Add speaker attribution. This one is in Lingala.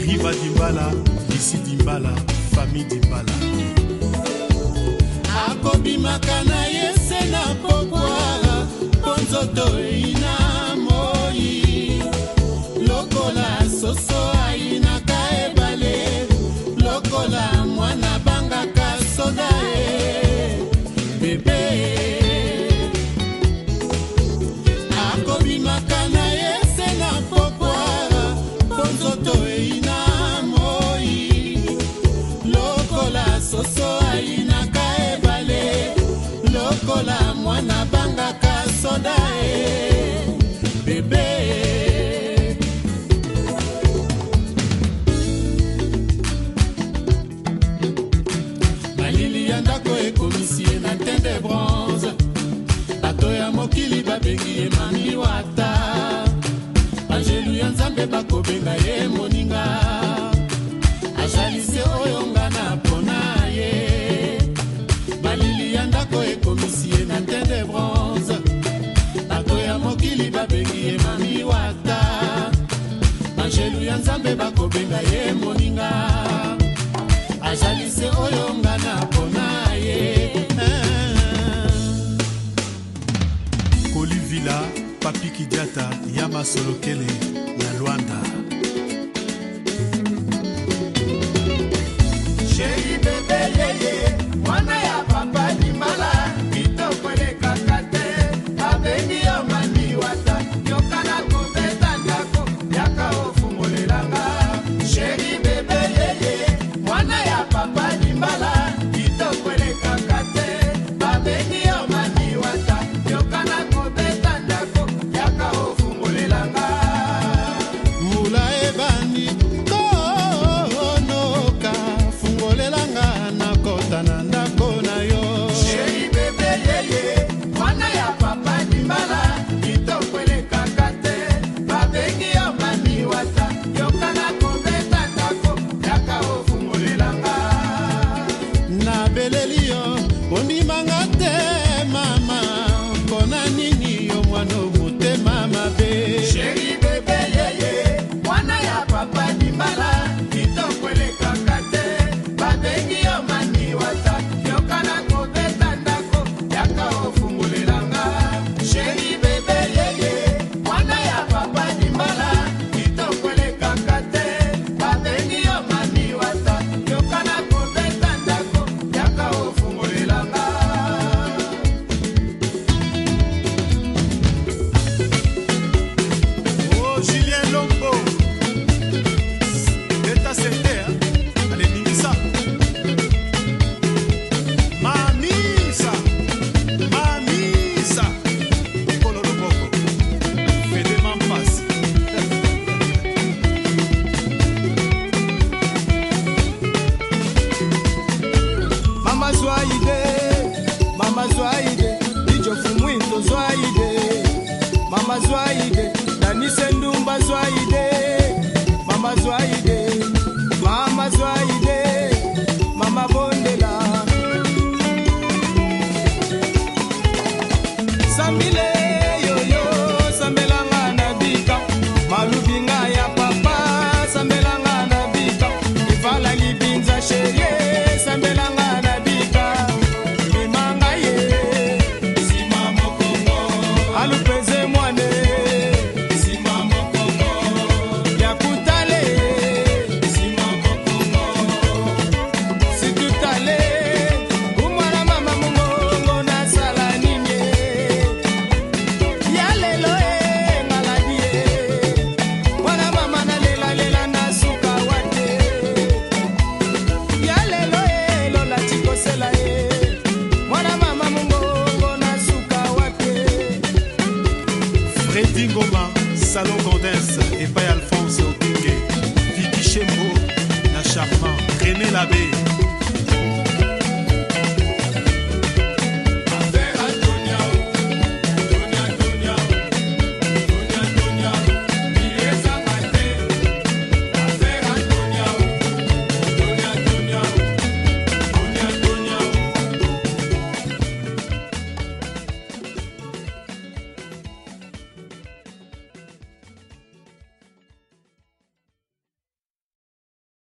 Speaker 1: riva dimbala lisi dimbala fami dimbala akobimaka na ye se na pokwa po nzoto eyi soso alinaka ebale lokola mwana bangaka soda e bebe malili ya ndako ekomisi ye na ntende bronze bato ya mokili babengi ye mami wata banzelu ya nzambe bakobenga ye moninga azalise oyo ngana moise oyo nga na mpona ye kolivila papikidiata ya masolokele na lwanda kokotana Be.